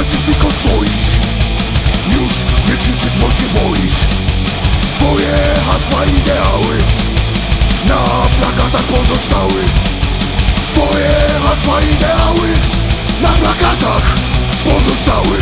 walczysz, tylko stoisz. Już nie krzyczysz, bo się boisz. Twoje hasła, ideały Na plakatach tak pozostały. Twoje hasła, ideały Na plakatach tak pozostały.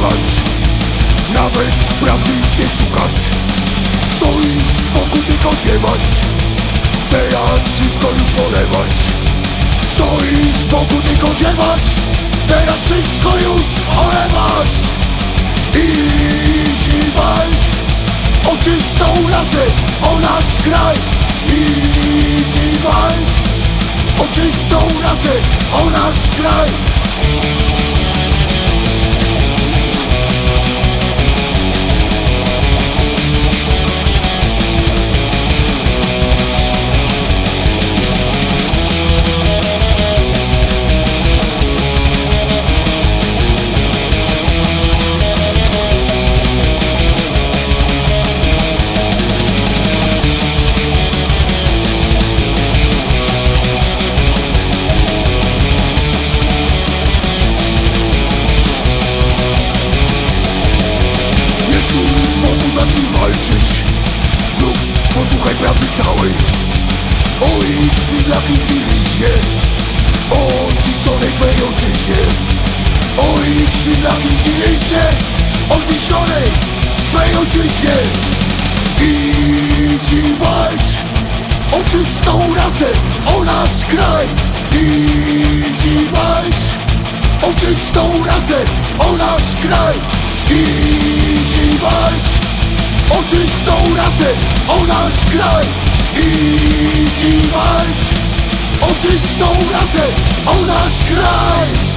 Słuchasz Nawet prawdy się szukasz Stoisz z boku, tylko ziewasz Teraz wszystko już olewasz Stoisz z boku, tylko ziewasz Teraz wszystko już olewasz Idź i walcz O czystą rasę, o nasz kraj ich szwindlach i zgiliście O zniszczonej twej ojczyźnie O ich szwindlach i O zniszczonej twej ojczyźnie Idź i walcz. O czystą rasę, o nasz kraj. Idź i walcz. O czystą rasę, o nasz kraj. Idź i walcz. O czystą rasę, o nasz kraj I walcz O czystą rasę, o nasz kraj